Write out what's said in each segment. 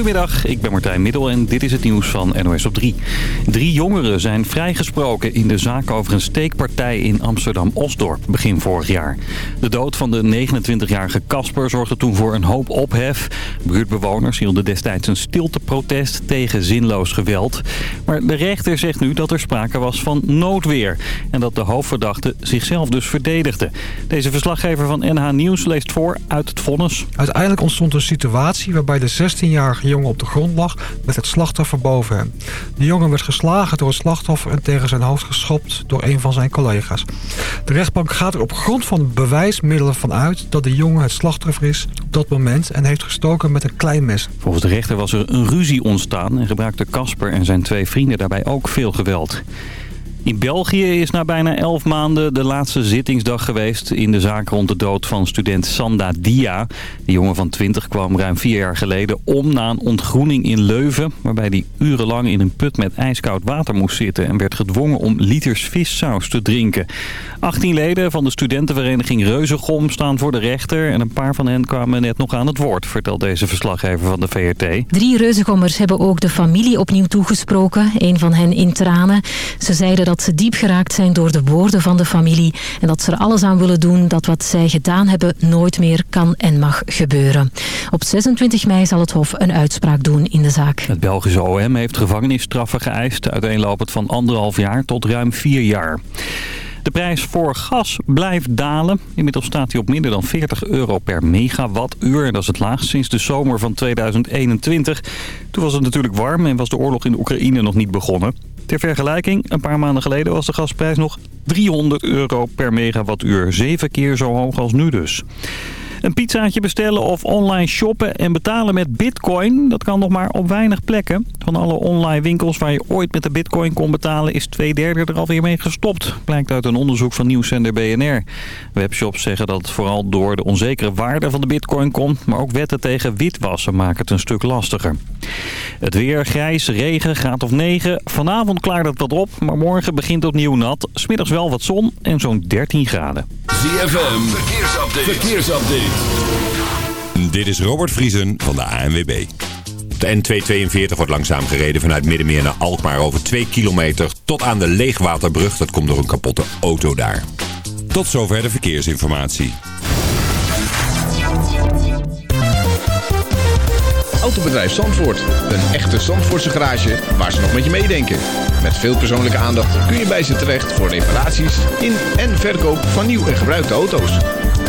Goedemiddag, ik ben Martijn Middel en dit is het nieuws van NOS op 3. Drie jongeren zijn vrijgesproken in de zaak over een steekpartij in Amsterdam-Osdorp begin vorig jaar. De dood van de 29-jarige Casper zorgde toen voor een hoop ophef. Buurtbewoners hielden destijds een stilteprotest tegen zinloos geweld. Maar de rechter zegt nu dat er sprake was van noodweer en dat de hoofdverdachte zichzelf dus verdedigde. Deze verslaggever van NH Nieuws leest voor uit het vonnis. Uiteindelijk ontstond een situatie waarbij de 16-jarige jongen op de grond lag met het slachtoffer boven hem. De jongen werd geslagen door het slachtoffer en tegen zijn hoofd geschopt door een van zijn collega's. De rechtbank gaat er op grond van bewijsmiddelen van uit dat de jongen het slachtoffer is op dat moment en heeft gestoken met een klein mes. Volgens de rechter was er een ruzie ontstaan en gebruikte Casper en zijn twee vrienden daarbij ook veel geweld. In België is na bijna elf maanden de laatste zittingsdag geweest in de zaak rond de dood van student Sanda Dia. De jongen van 20 kwam ruim vier jaar geleden om na een ontgroening in Leuven... waarbij hij urenlang in een put met ijskoud water moest zitten... en werd gedwongen om liters vissaus te drinken. 18 leden van de studentenvereniging Reuzegom staan voor de rechter... en een paar van hen kwamen net nog aan het woord, vertelt deze verslaggever van de VRT. Drie Reuzegommers hebben ook de familie opnieuw toegesproken, een van hen in tranen. Ze zeiden dat ze diep geraakt zijn door de woorden van de familie... en dat ze er alles aan willen doen dat wat zij gedaan hebben nooit meer kan en mag gebeuren. Op 26 mei zal het Hof een uitspraak doen in de zaak. Het Belgische OM heeft gevangenisstraffen geëist... uiteenlopend van anderhalf jaar tot ruim vier jaar. De prijs voor gas blijft dalen. Inmiddels staat hij op minder dan 40 euro per megawattuur. Dat is het laagst sinds de zomer van 2021. Toen was het natuurlijk warm en was de oorlog in de Oekraïne nog niet begonnen. Ter vergelijking, een paar maanden geleden was de gasprijs nog 300 euro per megawattuur. Zeven keer zo hoog als nu dus. Een pizzaatje bestellen of online shoppen en betalen met bitcoin, dat kan nog maar op weinig plekken. Van alle online winkels waar je ooit met de bitcoin kon betalen is twee derde er alweer mee gestopt. Blijkt uit een onderzoek van nieuwszender BNR. Webshops zeggen dat het vooral door de onzekere waarde van de bitcoin komt, maar ook wetten tegen witwassen maken het een stuk lastiger. Het weer, grijs, regen, graad of 9. Vanavond klaart het wat op, maar morgen begint opnieuw nat. Smiddags wel wat zon en zo'n 13 graden. ZFM, verkeersupdate. verkeersupdate. Dit is Robert Vriesen van de ANWB. De N242 wordt langzaam gereden vanuit Middenmeer naar Alkmaar over 2 kilometer tot aan de Leegwaterbrug. Dat komt door een kapotte auto daar. Tot zover de verkeersinformatie. Autobedrijf Zandvoort. Een echte Zandvoortse garage waar ze nog met je meedenken. Met veel persoonlijke aandacht kun je bij ze terecht voor reparaties in en verkoop van nieuw en gebruikte auto's.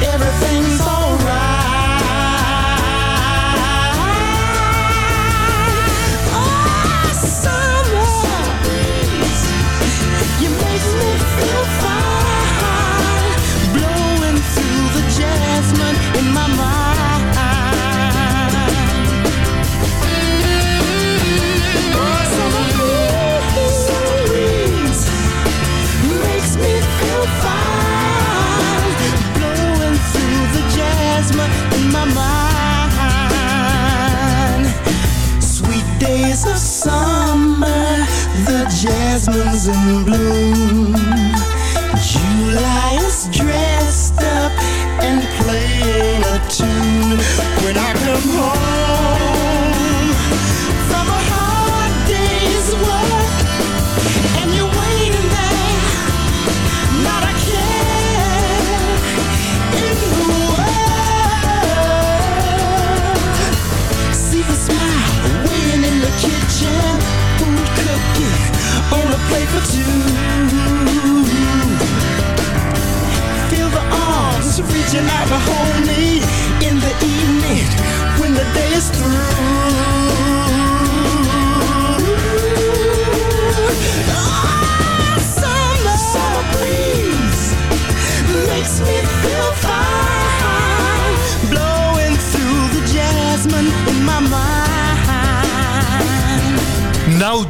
Everything's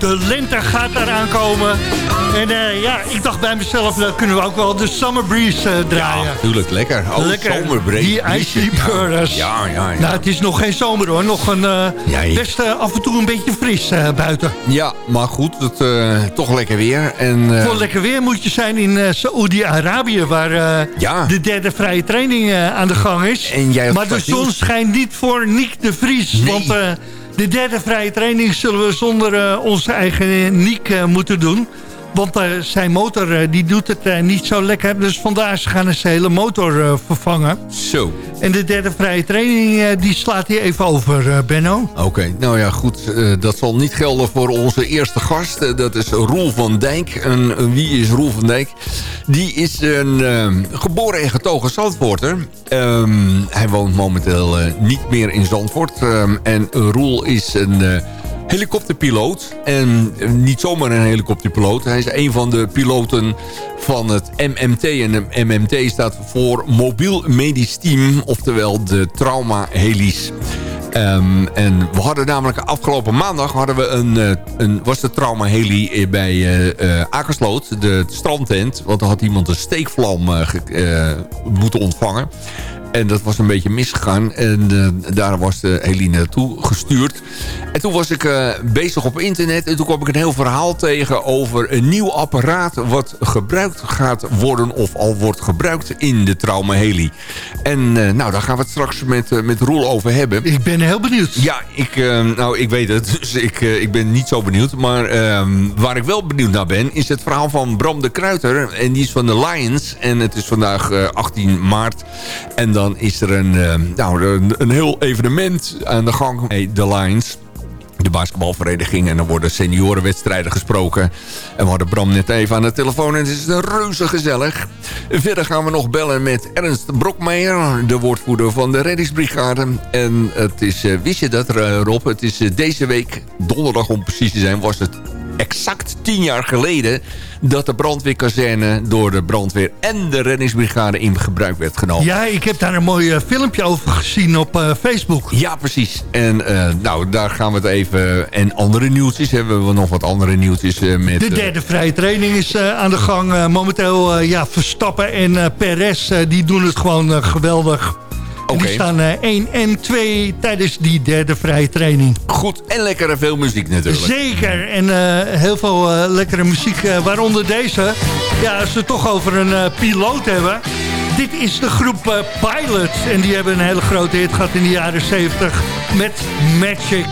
de lente gaat eraan komen. En eh, ja, ik dacht bij mezelf, dan kunnen we ook wel de Summer Breeze eh, draaien. Ja, natuurlijk. Lekker. Oh, Lekker. zomerbreak. Die Icy Burgers. Ja, ja, ja. Nou, het is nog geen zomer hoor. Nog een, Ja, je- best af en toe een beetje fris buiten. Ja, maar goed. Het, toch lekker weer. En, Voor lekker weer moet je zijn in eh Saoedi-Arabië... waar de derde vrije training aan de gang is. En jij maar de zon schijnt niet voor Niek de Vries. Nee. Want de derde vrije training zullen we zonder eh, onze eigen Niek eh, moeten doen. Want eh, zijn motor eh, die doet het eh, niet zo lekker. Dus vandaar ze gaan zijn hele motor vervangen. Zo. En de derde vrije training die slaat hij even over, Benno. Oké, nou ja, goed. dat zal niet gelden voor onze eerste gast. Dat is Roel van Dijk. En wie is Roel van Dijk? Die is een geboren en getogen Zandvoorter. Ehm, hij woont momenteel niet meer in Zandvoort. Ehm, en Roel is een... Helikopterpiloot. En eh, niet zomaar een helikopterpiloot. Hij is een van de piloten van het MMT. En de MMT staat voor Mobiel Medisch Team. Oftewel de trauma-helis. Ehm, en we hadden namelijk afgelopen maandag hadden we een, eh, een, was de trauma-heli eh, bij eh, Akersloot, de strandtent. Want er had iemand een steekvlam moeten ontvangen. En dat was een beetje misgegaan. En eh, daar was de heli naartoe gestuurd. En toen was ik eh, bezig op internet. En toen kwam ik een heel verhaal tegen over een nieuw apparaat... wat gebruikt gaat worden of al wordt gebruikt in de trauma-heli. En eh, nou, daar gaan we het straks met, met Roel over hebben. Ik ben heel benieuwd. Ja, ik, nou, ik weet het. Dus ik, ik ben niet zo benieuwd. Maar ehm, waar ik wel benieuwd naar ben... is het verhaal van Bram de Kruiter. En die is van de Lions. En het is vandaag eh, 18 maart. En dan is er een, eh, nou, een, een heel evenement aan de gang bij de Lions de basketbalvereniging. En dan worden seniorenwedstrijden gesproken. En we hadden Bram net even aan de telefoon. En het is reuze gezellig. Verder gaan we nog bellen met Ernst Brokmeijer. De woordvoerder van de reddingsbrigade. En het is, eh, wist je dat eh, Rob? Het is deze week, donderdag om precies te zijn, was het exact tien jaar geleden... dat de brandweerkazerne door de brandweer en de reddingsbrigade in gebruik werd genomen. Ja, ik heb daar een mooi eh, filmpje over gezien op eh, Facebook. Ja, precies. En eh, nou, daar gaan we het even... En andere nieuwtjes hebben we nog wat andere nieuwtjes met... De derde vrije training is aan de gang. Momenteel, ja, Verstappen en Perez, die doen het gewoon geweldig. En Oké. die staan eh 1 en 2 tijdens die derde vrije training. Goed en lekkere veel muziek natuurlijk. Zeker. En eh, heel veel eh, lekkere muziek, eh, waaronder deze. Ja, als we het toch over een eh, piloot hebben. Dit is de groep eh, Pilot. En die hebben een hele grote hit gehad in de jaren 70 met Magic.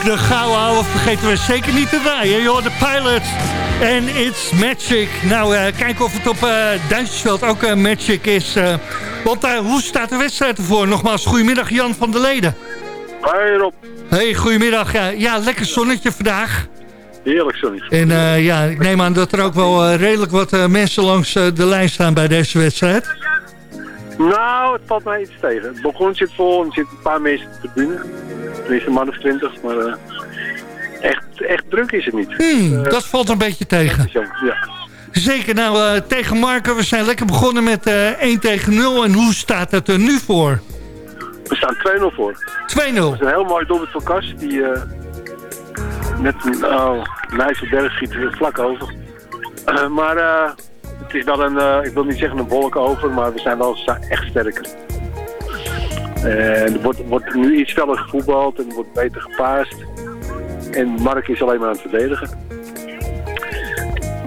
Ook de gouden ouwe vergeten we zeker niet te draaien. Joh, de Pilots en It's Magic. Nou, eh, kijken of het op eh Duitsersveld ook eh, Magic is. want hoe staat de wedstrijd ervoor? Nogmaals, goedemiddag Jan van der Leden. Hoi Rob, Hey, goedemiddag. Ja, lekker zonnetje vandaag. heerlijk zonnetje. En ja, ik neem aan dat er ook wel redelijk wat mensen langs de lijn staan bij deze wedstrijd. Nou, het valt mij iets tegen. Het balkon zit vol en er zitten een paar mensen op de tribune. Tenminste een man of twintig, maar eh, echt, echt druk is het niet. Hmm, dat valt een beetje tegen. Zo, ja. Zeker, nou eh, tegen Marken, we zijn lekker begonnen met eh 1 tegen 0. En hoe staat het er nu voor? 2-0. We staan 2-0 voor. Het is een heel mooi doelpunt van Kas, die eh met een oh, Nijsselberg schiet er vlak over. Eh, maar eh, het is wel een, eh, ik wil niet zeggen een wolk over, maar we zijn wel echt sterker. Er wordt, wordt nu iets feller gevoetbald en wordt beter gepaast. En Mark is alleen maar aan het verdedigen.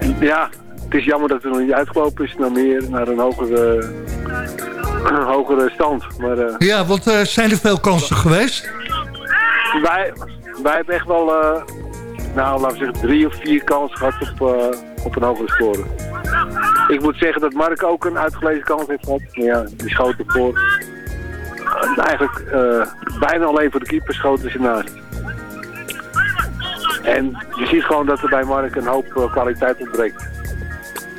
En ja, het is jammer dat het nog niet uitgelopen is naar meer, naar een hogere, hogere stand. Maar eh, Ja, want eh, zijn er veel kansen geweest? wij, wij hebben echt wel, eh, nou laten we zeggen, drie of vier kansen gehad op, op een hogere score. Ik moet zeggen dat Mark ook een uitgelezen kans heeft gehad. Maar ja, die schoot ervoor. Eigenlijk eh, bijna alleen voor de keeper schoten ze naast. En je ziet gewoon dat er bij Mark een hoop eh, kwaliteit ontbreekt.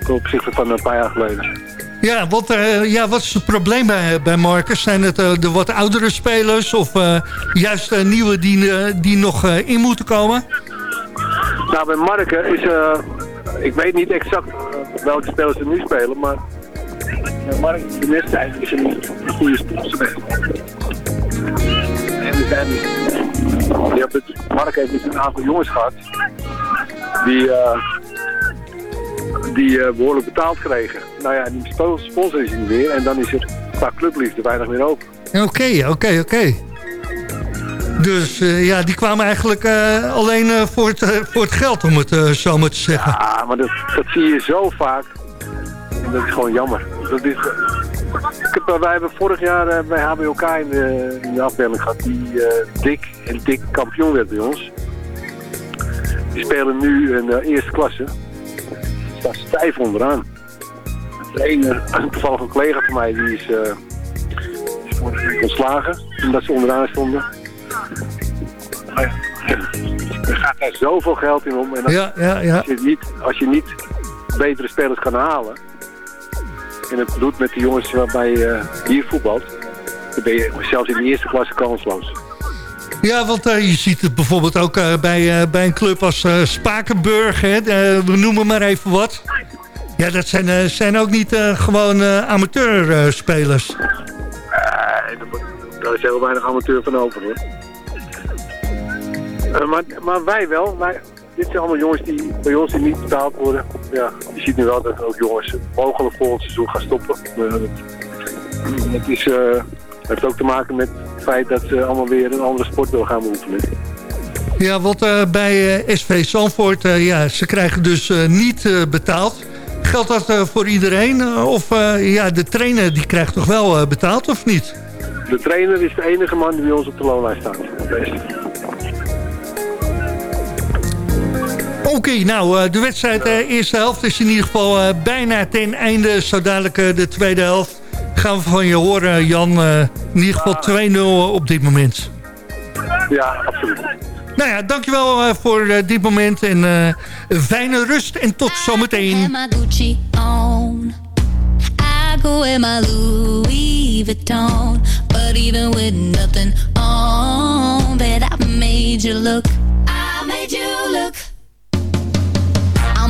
Ten opzichte van een paar jaar geleden. Ja, wat, eh, ja, wat is het probleem bij, bij Marcus? Zijn het de wat oudere spelers of eh, juist nieuwe die, die nog in moeten komen? Nou, bij Marken is, ik weet niet exact welke spelers er nu spelen, maar bij Marken de wedstrijd is een, een goede sponsor. En er zijn, je hebt het, Mark heeft dus een aantal jongens gehad die, eh, die eh, behoorlijk betaald kregen. Nou ja, die spo- sponsor is niet meer en dan is er qua clubliefde weinig meer over. Oké, oké, oké. Dus eh, ja, die kwamen eigenlijk alleen voor, het, voor het geld, om het zo maar te zeggen. Ja, maar dat, dat zie je zo vaak. En dat is gewoon jammer. Dat is, ik heb, eh, wij hebben vorig jaar eh, bij HBOK in de, in de afdeling gehad die eh dik en dik kampioen werd bij ons. Die spelen nu in de eerste klasse. Die staan stijf onderaan. De ene, toevallig een collega van mij, die is, eh ontslagen. Omdat ze onderaan stonden. Maar er gaat daar zoveel geld in om. En als, Ja, ja, ja. Als, je niet, als je niet betere spelers kan halen... en het doet met de jongens waarbij je hier voetbalt... dan ben je zelfs in de eerste klasse kansloos. Ja, want eh, je ziet het bijvoorbeeld ook eh, bij, eh, bij een club als eh, Spakenburg. Hè, eh, we noemen maar even wat. Ja, dat zijn, eh, zijn ook niet eh, gewoon eh, amateurspelers. Daar is heel weinig amateur van over hoor. Eh, maar, maar wij wel. Wij, dit zijn allemaal jongens die bij ons die niet betaald worden. Ja, je ziet nu wel dat ook jongens mogelijk volgend seizoen gaan stoppen. Dat, dat is, eh, heeft ook te maken met het feit dat ze allemaal weer een andere sport willen gaan beoefenen. Ja, want eh, bij SV Zandvoort, ja, ze krijgen dus niet betaald. Geldt dat voor iedereen? of ja, de trainer die krijgt toch wel betaald of niet? De trainer is de enige man die bij ons op de loonlijst staat. Oké, nou, eh, de wedstrijd, de eerste helft is in ieder geval eh, bijna ten einde. Zo dadelijk eh, de tweede helft gaan we van je horen, Jan. eh, in ieder geval 2-0 op dit moment. Ja, absoluut. Nou ja, dankjewel eh, voor eh, dit moment. En eh, fijne rust en tot zometeen. Had my Gucci on. I go in my Louis Vuitton. But even with nothing on, bet I made you look.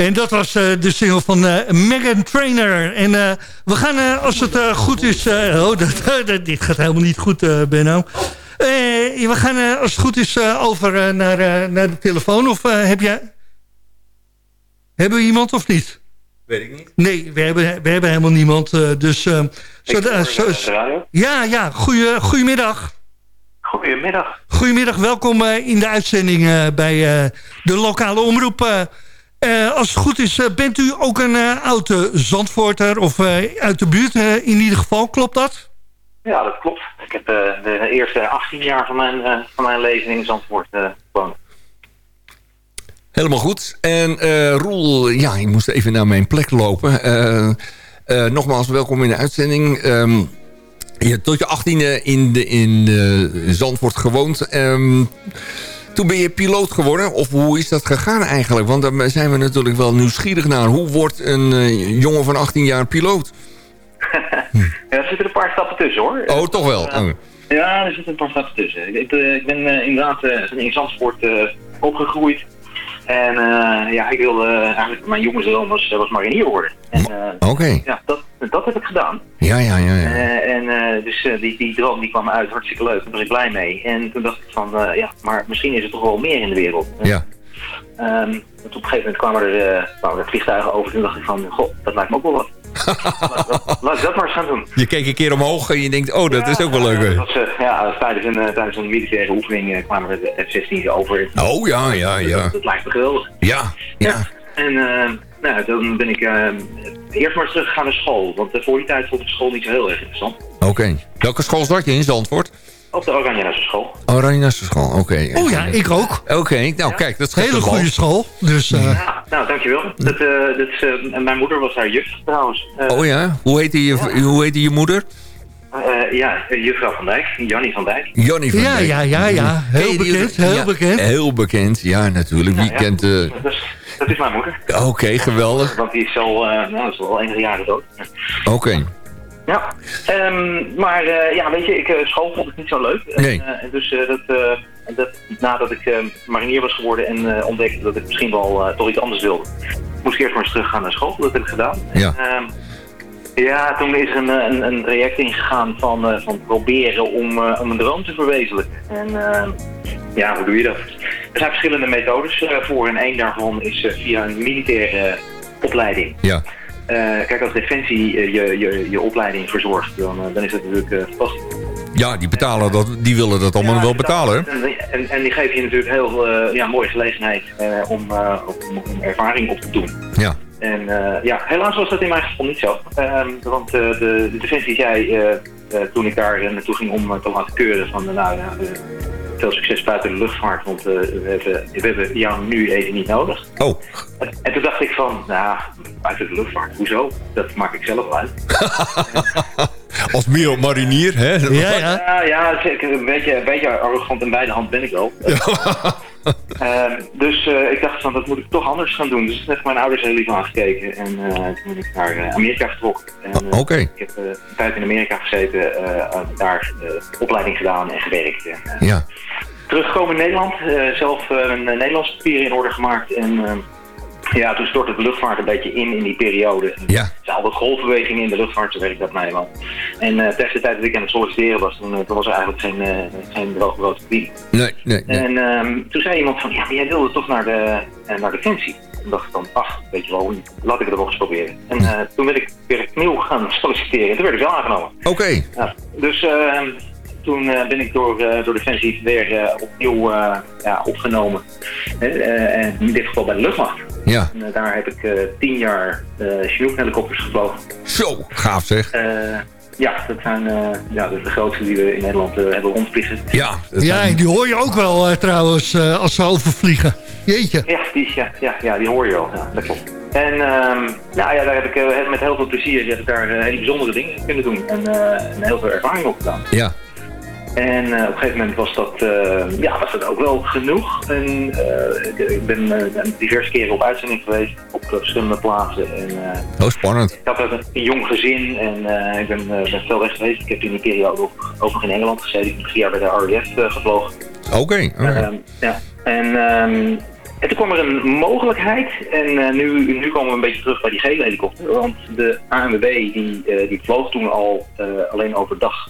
En dat was eh, de single van eh, Megan Trainer. En eh, we gaan, als het goed is... oh, dat, dat- dit gaat helemaal niet goed, Benno. We gaan, als het goed is, over naar, naar de telefoon. Of heb jij... Hebben we iemand of niet? Weet ik niet. Nee, we hebben, we hebben helemaal niemand. dus... zo, zo- ja, ja, goeie, goedemiddag. Goedemiddag. Goedemiddag, welkom in de uitzending bij de lokale omroep. Eh, als het goed is, eh, bent u ook een eh oude Zandvoorter of eh, uit de buurt in ieder geval, klopt dat? Ja, dat klopt. Ik heb eh, de eerste 18 jaar van mijn, eh, van mijn leven in Zandvoort eh gewoond. Helemaal goed. En eh Roel, ja, ik moest even naar mijn plek lopen. Eh, eh, nogmaals, welkom in de uitzending. Ehm, je hebt tot je achttiende in, de, in Zandvoort gewoond. Ehm, toen ben je piloot geworden. Of hoe is dat gegaan eigenlijk? Want daar zijn we natuurlijk wel nieuwsgierig naar. Hoe wordt een eh, jongen van 18 jaar piloot? Ja, er zitten een paar stappen tussen hoor. Oh, toch wel? Eh, Oh. Ja, er zitten een paar stappen tussen. Ik, ik, ben eh, inderdaad eh, in Zandvoort opgegroeid. En eh, ja, ik wilde eigenlijk, mijn jongensdroom was, was marinier worden. En, eh, Oké. Ja, dat, dat heb ik gedaan. Ja, ja, ja. ja. Eh, en dus die, die droom die kwam uit, hartstikke leuk, daar was ik blij mee. En toen dacht ik van, ja, maar misschien is er toch wel meer in de wereld. ja. Ehm, want op een gegeven moment kwamen er, kwamen er vliegtuigen over. Toen dacht ik van, goh, dat lijkt me ook wel wat. laat, laat- laat ik dat maar eens gaan doen. Je keek een keer omhoog en je denkt, oh, dat is ook wel leuk. dat was, eh, ja, tijdens een, eh, tijdens een militaire oefening kwamen er de F-16's over. Oh, ja, ja, ja. Dat, dat lijkt me geweldig. Ja, ja. En eh, nou, toen ben ik eh, eerst maar teruggegaan naar school. Want voor die tijd vond ik school niet zo heel erg interessant. Oké. Welke school zat je in Zandvoort? Op de Oranje school. Oranje school, oké. Oh ja, ik ook. Oké, nou kijk, dat is Hele goede school. Dus, eh, Ja, nou, dankjewel. Dat, eh, dat is, eh, mijn moeder was daar juf trouwens. Eh, Oh ja, hoe heette je, hoe heette je moeder? eh, ja, juffrouw van Dijk, Jannie van Dijk. Jannie van ja, Dijk. ja, ja, ja. Heel bekend, heel ja, bekend. Heel bekend, ja natuurlijk. Wie kent... eh, Dat, is, dat is mijn moeder. Oké, geweldig. Want die is al, eh, nou, is al enige jaren dood. Oké. Ja, ehm, maar eh, ja, weet je, ik, eh, school vond ik niet zo leuk. En, Nee. eh, dus dat, dat, nadat ik marinier was geworden en ontdekte dat ik misschien wel toch iets anders wilde, moest ik eerst maar eens teruggaan naar school. Dat heb ik gedaan. Ja. En, ehm, ja, toen is er een, een, een traject ingegaan van, van proberen om, om een droom te verwezenlijken. En ja, hoe doe je dat? Er zijn verschillende methodes voor en één daarvan is via een militaire opleiding. Ja. Eh, kijk, als Defensie eh, je, je, je opleiding verzorgt, dan, eh, dan is dat natuurlijk fantastisch. Ja, die, betalen dat, die willen dat allemaal Ja, wel betalen. En, en, en die geven je natuurlijk heel ja, mooie gelegenheid om, om, om ervaring op te doen. Ja. En ja, helaas was dat in mijn geval niet zo. Ehm, want de, de Defensie zei toen ik daar naartoe ging om te laten keuren van nou ja, veel succes buiten de luchtvaart, want eh, we, hebben, we hebben jou nu even niet nodig. Oh. En, en toen dacht ik van, nou, buiten de luchtvaart, hoezo? Dat maak ik zelf wel uit. Als meer marinier, hè? Ja, ja. Ja, ja, zeker. Een beetje, een beetje arrogant en bij de hand ben ik wel. Ehm, dus eh, ik dacht van, dat moet ik toch anders gaan doen. Dus toen heb mijn ouders heel lief aangekeken. En eh, toen ben ik naar eh, Amerika getrokken. En, Oké. Ik heb een tijd in Amerika gezeten, daar opleiding gedaan en gewerkt. En, Ja. teruggekomen in Nederland, zelf een Nederlands papier in orde gemaakt. En eh, ja, toen stortte de luchtvaart een beetje in in die periode. Ja. Er zijn altijd golfbewegingen in de luchtvaart, zo werkt dat nou eenmaal. En eh tegen de tijd dat ik aan het solliciteren was, toen, eh, toen was er eigenlijk geen, uh, geen droog brood te verdienen. Nee, nee, nee. En ehm, toen zei iemand van, ja, maar jij wilde toch naar de, uh, naar Defensie? Toen dacht ik dan, ach, weet je wel, laat ik het wel eens proberen. En uh, toen ben ik weer opnieuw gaan solliciteren en toen werd ik wel aangenomen. Oké. Okay. Ja, dus uh, toen uh, ben ik door, uh, door Defensie weer uh, opnieuw ja, opgenomen. en in dit geval bij de luchtmacht. Ja. En, daar heb ik tien jaar uh, helikopters gevlogen. Zo, gaaf zeg. ja, dat zijn ja, dat de grootste die we in Nederland hebben rondvliegen. Ja, ja en die hoor je ook wel trouwens als ze overvliegen. Jeetje. Ja, die, ja, ja, ja, die hoor je wel. Ja, dat klopt. En um, nou ja, daar heb ik uh, met heel veel plezier heb ik daar uh, hele bijzondere dingen kunnen doen. En, uh, en heel veel ervaring op gedaan. Ja. En op een gegeven moment was dat, ja, was dat ook wel genoeg. En ik, ik, ben diverse keren op uitzending geweest op verschillende plaatsen. En, oh, spannend. Ik had een, een jong gezin en ik ben, ben veel weg geweest. Ik heb in die periode ook, ook nog in Engeland gezeten. Ik heb drie jaar bij de RAF gevlogen. Oké. Okay, okay. um, ja. En um, en toen kwam er een mogelijkheid en uh, nu, nu komen we een beetje terug bij die gele helikopter. Want de ANWB die, uh, die vloog toen al uh, alleen overdag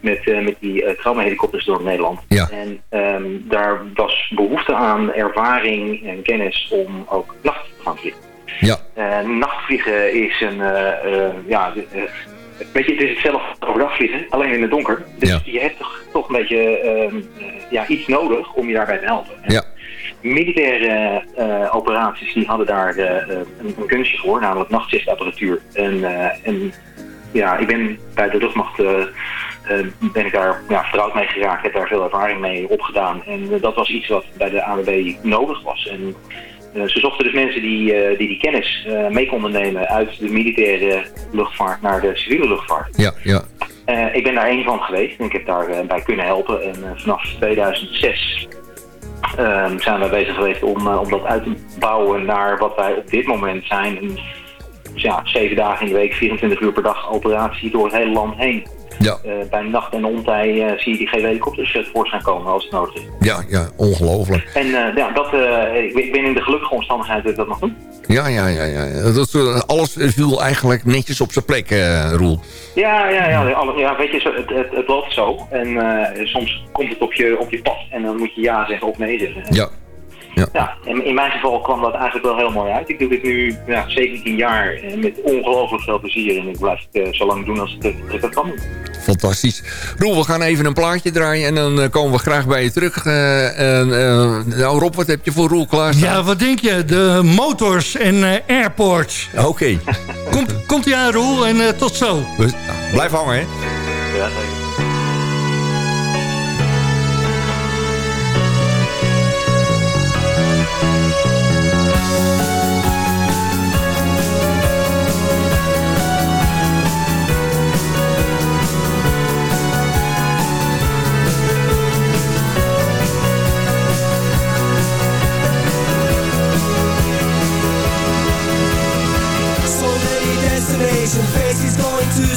met, met die uh, traumahelikopters door Nederland. Ja. En um, daar was behoefte aan ervaring en kennis om ook nacht te gaan vliegen. Ja. nachtvliegen is een, ja, weet je, het is hetzelfde als overdag vliegen, alleen in het donker. Dus ja. je hebt toch, toch een beetje ja, iets nodig om je daarbij te helpen. Ja militaire uh, operaties die hadden daar uh, een, een, kunstje voor, namelijk nachtzichtapparatuur. En, uh, en ja, ik ben bij de luchtmacht ben ik daar ja, vertrouwd mee geraakt, heb daar veel ervaring mee opgedaan. En dat was iets wat bij de ANWB nodig was. En ze zochten dus mensen die die, die kennis mee konden nemen uit de militaire luchtvaart naar de civiele luchtvaart. Ja, ja. ik ben daar één van geweest en ik heb daarbij bij kunnen helpen. En vanaf 2006 Um, zijn we bezig geweest om, om dat uit te bouwen naar wat wij op dit moment zijn. Ja, zeven dagen in de week, 24 uur per dag operatie door het hele land heen. Ja. Uh, bij nacht en ontij uh, zie je die gele helikopters tevoorschijn komen als het nodig is. Ja, ja ongelooflijk. En ja, dat, ik, ik, ben in de gelukkige omstandigheid dat ik dat mag doen. Ja, ja, ja. ja. Dat, alles viel eigenlijk netjes op zijn plek, Roel. Ja, ja, ja, ja weet je, het, het, het loopt zo. En soms komt het op je, op je pad en dan moet je ja zeggen of nee zeggen. Ja. Ja. ja, en in mijn geval kwam dat eigenlijk wel heel mooi uit. Ik doe dit nu ja, 17 jaar met ongelooflijk veel plezier. En ik blijf het uh, zo lang doen als ik, ik dat kan. Fantastisch. Roel, we gaan even een plaatje draaien en dan uh, komen we graag bij je terug. Uh, nou Rob, wat heb je voor Roel klaarstaan? Ja, wat denk je? De motors en airports. Oké. Okay. komt, komt ie aan Roel en tot zo. Blijf hangen hè. Ja,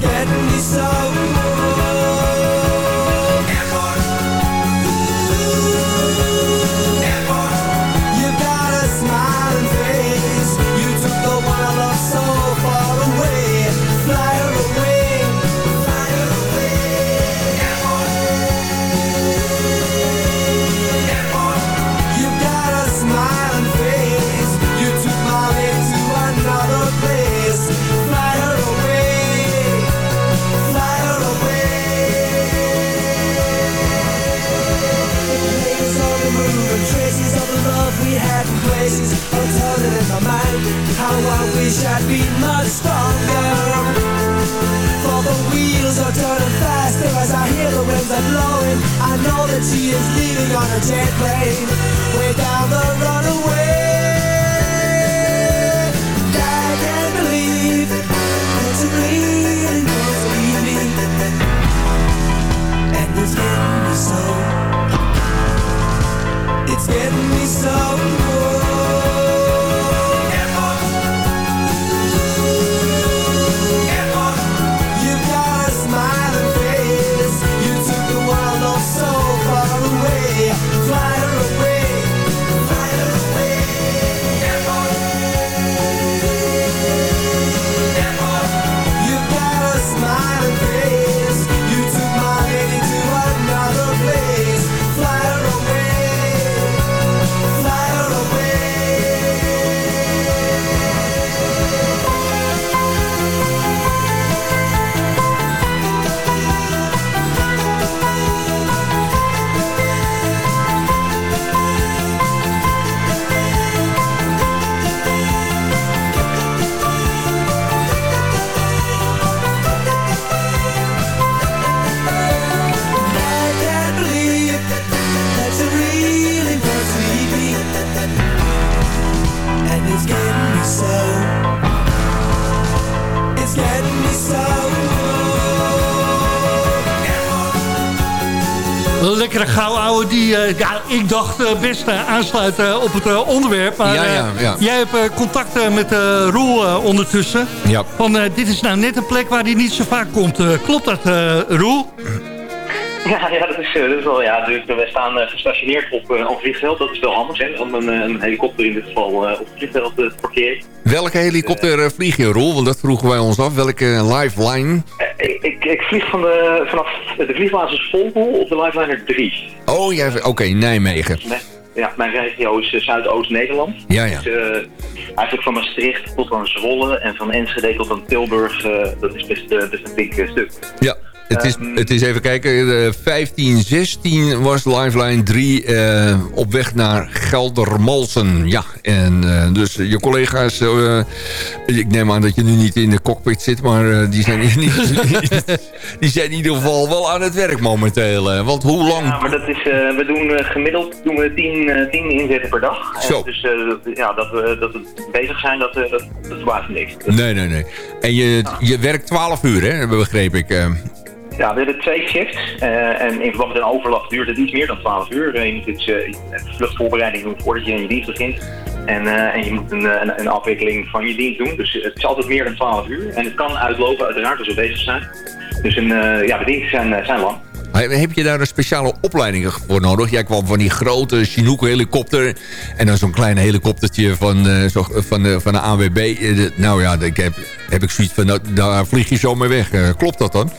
Getting me so. Lekkere gauw ouwe die, eh, ja, ik dacht eh, best eh, aansluiten op het onderwerp. Maar Ja, ja, ja. jij hebt eh, contact met Roel ondertussen. Ja. Van, dit is nou net een plek waar hij niet zo vaak komt. Klopt dat, Roel? Ja, ja dat, is, eh, dat is wel, ja, dus we staan eh, gestationeerd op, eh, op vliegveld. Dat is wel handig, hè, om een, een helikopter in dit geval op het vliegveld te parkeren. Welke helikopter vlieg je, Roel? Want dat vroegen wij ons af. Welke lifeline? Ik, ik, ik vlieg van de, vanaf de vliegbasis Volkel op de Lifeliner 3. Oh, ja, oké, Nijmegen. Nee, Ja, mijn regio is eh, Zuidoost-Nederland. Ja, ja. Dus, eigenlijk van Maastricht tot aan Zwolle en van Enschede tot aan Tilburg. dat is best, best een dik eh, stuk. Ja. Het is, Ehm, het is even kijken, eh, 15, 16 was Lifeline 3 eh, op weg naar Geldermalsen. Ja, en eh, dus je collega's, eh, ik neem aan dat je nu niet in de cockpit zit, maar eh, die, zijn niet, die zijn in ieder geval wel aan het werk momenteel. eh, want hoe lang... Ja, maar dat is, eh, we doen eh, gemiddeld doen we 10 eh, 10 inzetten per dag. Zo. Dus eh, dat- ja, dat, we, dat we bezig zijn, dat, eh, dat, dat me niks. Nee, nee, nee. En je, je werkt 12 uur, hè, begreep ik. Ja, we hebben twee shifts. eh, en in verband met een overlap duurt het iets meer dan 12 uur. Eh, je moet iets, eh, vluchtvoorbereiding doen voordat je in je dienst begint. En, en je moet een, een, afwikkeling van je dienst doen. Dus het is altijd meer dan 12 uur. En het kan uitlopen, uiteraard, als we bezig zijn. Dus een, ja, de diensten zijn, zijn lang. Heb je daar een speciale opleiding voor nodig? Jij kwam van die grote Chinook helikopter en dan zo'n klein helikoptertje van, van, de, van de de- nou ja, ik heb, heb ik zoiets van, nou, daar vlieg je zo mee weg. Klopt dat dan?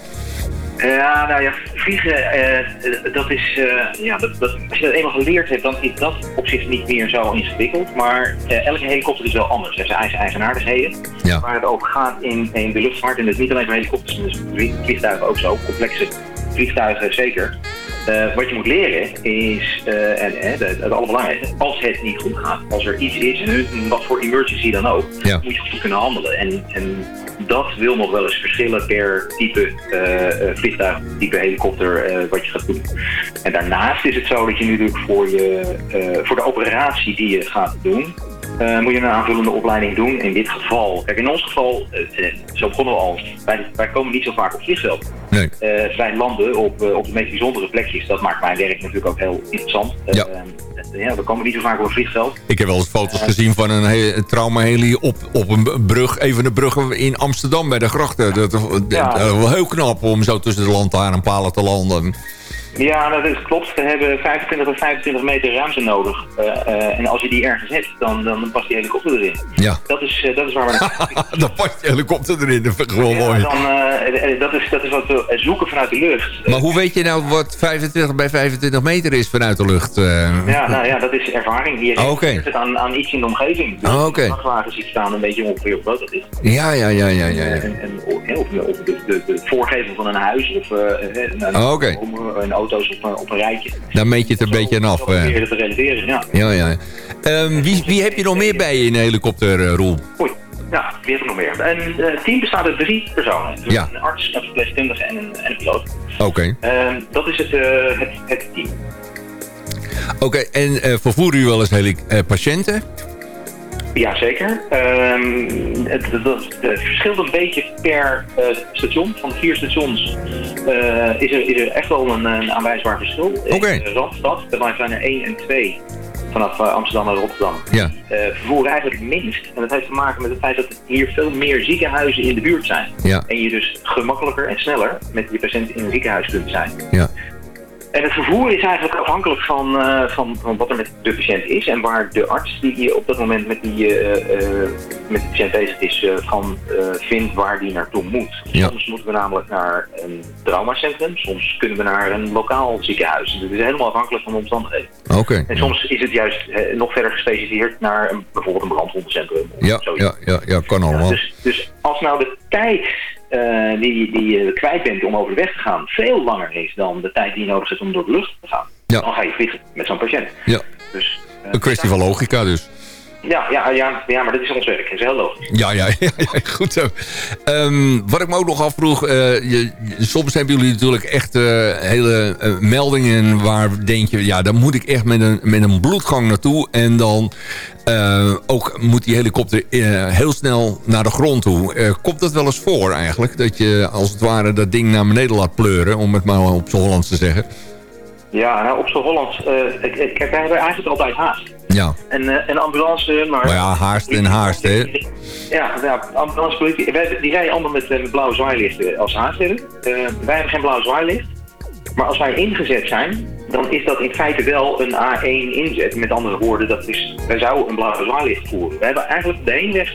Ja, nou ja, vliegen, eh, dat is, eh, ja, dat, dat, als je dat eenmaal geleerd hebt, dan is dat op zich niet meer zo ingewikkeld. Maar eh, elke helikopter is wel anders, heeft zijn eigen eigenaardigheden. Ja. Waar het over gaat in, in de luchtvaart, en dat is niet alleen voor helikopters, maar dus vlie- vliegtuigen ook zo, complexe vliegtuigen zeker. Eh, wat je moet leren is, eh, en het, het allerbelangrijkste, als het niet goed gaat, als er iets is, en wat voor emergency dan ook, Ja. moet je goed kunnen handelen. En, en dat wil nog wel eens verschillen per type eh, vliegtuig, type helikopter, wat je gaat doen. En daarnaast is het zo dat je nu natuurlijk voor, je, voor de operatie die je gaat doen, eh, moet je een aanvullende opleiding doen. In dit geval, kijk in ons geval, eh, eh, zo begonnen we al, wij, wij komen niet zo vaak op vliegveld. Nee. Eh, wij landen op, op de meest bijzondere plekjes. Dat maakt mijn werk natuurlijk ook heel interessant. Ja. ja, we komen niet zo vaak op een vliegveld. Ik heb wel eens foto's gezien van een, he- een traumaheli op, op een brug. Even de brug in Amsterdam bij de grachten. Dat, Ja. heel knap om zo tussen de lantaarnpalen te landen. Ja, dat is, klopt. We hebben 25 of 25 meter ruimte nodig. Eh, eh, en als je die ergens hebt, dan, dan past die helikopter erin. Ja. Dat is, eh, dat is waar we naar Dan past de helikopter erin. Dat vind ik gewoon mooi. Dan, eh, dat, is, dat is wat we zoeken vanuit de lucht. Maar hoe weet je nou wat 25 bij 25 meter is vanuit de lucht? Ja, nou ja, dat is ervaring. Hier Oh, oké. zit het aan, aan iets in de omgeving. Dus Oh, oké. De vrachtwagen ziet staan een beetje ongeveer op wat dat is. Ja, ja, ja, ja, ja. ja. En, en, of of de, de, de voorgevel van een huis of een, Oh, oké. om- een auto's op, een- op een rijtje. Daar meet je het een beetje aan af. Eh. te realiseren, ja. Ja, ja. Ehm, wie, wie heb je nog meer bij je in de helikopter, eh, Roel? Oei, ja, wie heb ik nog meer? Een eh, team bestaat uit drie personen. Dus Ja. Een arts, een verpleegkundige en een, en een piloot. Oké. Ehm, dat is het, eh, het, het team. Oké, en eh, vervoeren u wel eens eh, patiënten? Jazeker. Ehm het, het, het verschilt een beetje per eh, station. Van vier stations eh, is, er, is er echt wel een, een aanwijsbaar verschil. Oké. In de Randstad, de Lifeliner 1 en 2 vanaf eh, Amsterdam naar Rotterdam. Ja. eh, vervoeren eigenlijk minst. En dat heeft te maken met het feit dat er hier veel meer ziekenhuizen in de buurt zijn. Ja. En je dus gemakkelijker en sneller met je patiënt in een ziekenhuis kunt zijn. Ja. En het vervoer is eigenlijk afhankelijk van, eh, van, van wat er met de patiënt is en waar de arts die op dat moment met, die, eh, met de patiënt bezig is van vindt waar die naartoe moet. Ja. Soms moeten we namelijk naar een traumacentrum, soms kunnen we naar een lokaal ziekenhuis. Dus het is helemaal afhankelijk van de omstandigheden. Oké. En soms is het juist nog verder gespecialiseerd naar een, bijvoorbeeld een brandwondencentrum. of Ja, zoiets. ja, ja, ja, kan allemaal. Dus, dus als nou de tijd eh, die, die je kwijt bent om over de weg te gaan veel langer is dan de tijd die je nodig hebt om door de lucht te gaan, Ja. dan ga je vliegen met zo'n patiënt. Ja. Dus, eh, Een kwestie van logica dus. Ja, ja, ja, ja, maar dat is ons werk. Dat is heel logisch. Ja, ja, ja, ja, goed zo. Ehm, wat ik me ook nog afvroeg, eh, je, soms hebben jullie natuurlijk echt eh, hele eh, meldingen waar denk je, ja, dan moet ik echt met een, met een bloedgang naartoe. En dan ook moet die helikopter heel snel naar de grond toe. Komt dat wel eens voor eigenlijk? Dat je als het ware dat ding naar beneden laat pleuren, om het maar op z'n Hollands te zeggen. Ja, nou op zo'n Hollands, ik- ik- kijk, wij hebben eigenlijk altijd haast. Ja, En, en ambulance, maar... maar ja, haast en haast, hè. Ja, ja ambulance politie, wij, die rijden allemaal met, met blauwe zwaailichten als haast hebben. Eh, wij hebben geen blauwe zwaailicht. Maar als wij ingezet zijn, dan is dat in feite wel een A1 inzet. Met andere woorden, dat is, wij zouden een blauwe zwaailicht voeren. We hebben eigenlijk de heenweg,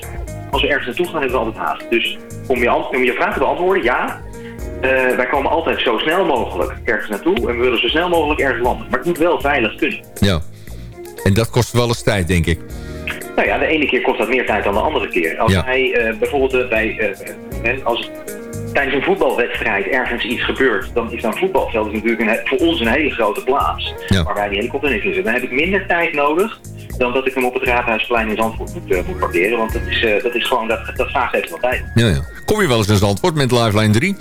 als we ergens naartoe gaan, hebben we altijd haast. Dus om je, om je vraag te beantwoorden, ja. Eh, wij komen altijd zo snel mogelijk ergens naartoe en we willen zo snel mogelijk ergens landen. Maar het moet wel veilig kunnen. Ja. En dat kost wel eens tijd, denk ik. Nou ja, de ene keer kost dat meer tijd dan de andere keer. Als Ja. wij eh, bijvoorbeeld eh, bij, eh, als tijdens een voetbalwedstrijd ergens iets gebeurt, dan is dan voetbalveld natuurlijk een, voor ons een hele grote plaats. Ja. Waar wij die helikopter in zitten. Dan heb ik minder tijd nodig dan dat ik hem op het Raadhuisplein in Zandvoort moet, eh, moet parkeren. Want dat is, dat is gewoon, dat, dat vraagt even wat tijd. Ja, ja. Kom je wel eens in Zandvoort met Lifeline 3?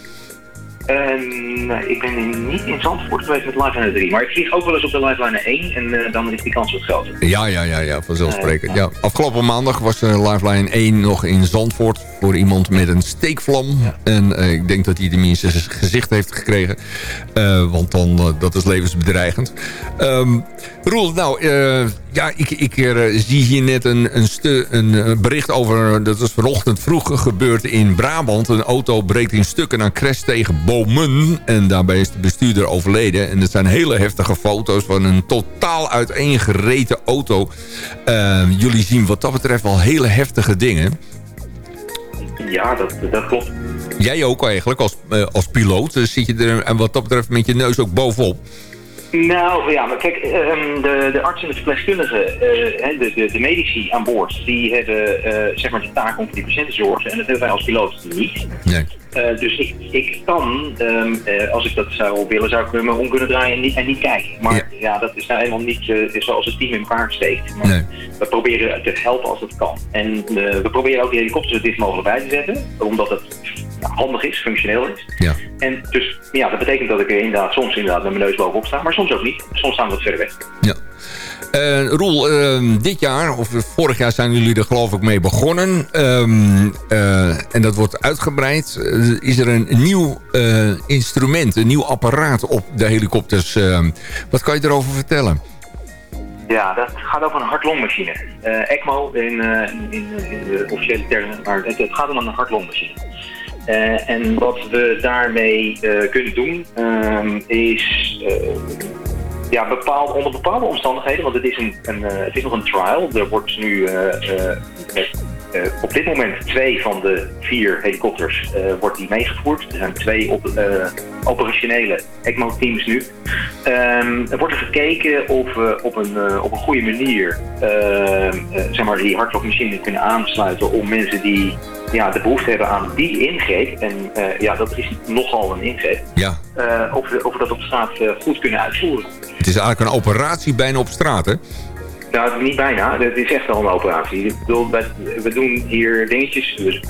Eh, nee, ik ben niet in Zandvoort geweest met Lifeliner 3. Maar ik vlieg ook wel eens op de Lifeliner 1 en eh, dan is die kans wat groter. Ja, ja, ja, ja vanzelfsprekend. Ja. Afgelopen maandag was uh, Lifeline 1 nog in Zandvoort... voor iemand met een steekvlam. En uh, ik denk dat hij tenminste zijn gezicht heeft gekregen. Uh, want dan, uh, dat is levensbedreigend. Um, Roel, nou, uh, ja, ik, ik zie hier net een, een, stu, een bericht over... dat is vanochtend vroeg gebeurd in Brabant. Een auto breekt in stukken aan crash tegen bomen. En daarbij is de bestuurder overleden. En dat zijn hele heftige foto's van een totaal uiteengereten auto. jullie zien wat dat betreft wel hele heftige dingen. Ja, dat, dat klopt. Jij ook eigenlijk, als, als piloot, zit je er en wat dat betreft met je neus ook bovenop. Nou ja, maar kijk, ehm, de, de arts en de verpleegkundigen, eh, hè, de, de, de medici aan boord, die hebben eh, zeg maar de taak om voor die patiënten te zorgen. En dat hebben wij als piloot niet. Nee. Eh, dus ik, ik kan, ehm, eh, als ik dat zou willen, zou ik me om kunnen draaien en niet, en niet kijken. Maar ja. dat is nou helemaal niet zoals het team in elkaar steekt. Maar Nee. we proberen te helpen als het kan. En we proberen ook die helikopters zo dicht mogelijk bij te zetten. Omdat het handig is, functioneel is. Ja. En dus ja, dat betekent dat ik er inderdaad soms inderdaad met mijn neus bovenop sta. Maar soms ook niet. Soms staan we wat verder weg. Ja. Eh, Roel, eh, dit jaar, of vorig jaar zijn jullie er geloof ik mee begonnen. Ehm, eh, en dat wordt uitgebreid. Eh, is er een nieuw instrument, een nieuw apparaat op de helikopters. Ehm, wat kan je erover vertellen? Ja, dat gaat over een hartlongmachine. ECMO in, in, in de officiële termen, maar het, het gaat om een hartlongmachine. Eh, en wat we daarmee eh, kunnen doen ehm, is eh, ja, bepaald, onder bepaalde omstandigheden, want het is, een, een, het is nog een trial. Er wordt nu op dit moment twee van de vier helikopters wordt die meegevoerd. Er zijn twee op, operationele ECMO-teams nu. Ehm, er wordt er gekeken of we op een, op een goede manier zeg maar die hartklopmachine kunnen aansluiten om mensen die ja, de behoefte hebben aan die ingreep. En eh, ja, dat is nogal een ingreep. Ja. eh, of, we, of we dat op straat eh, goed kunnen uitvoeren. Het is eigenlijk een operatie bijna op straat, hè? Nou, niet bijna. Het is echt wel een operatie. Ik bedoel, we doen hier dingetjes dus,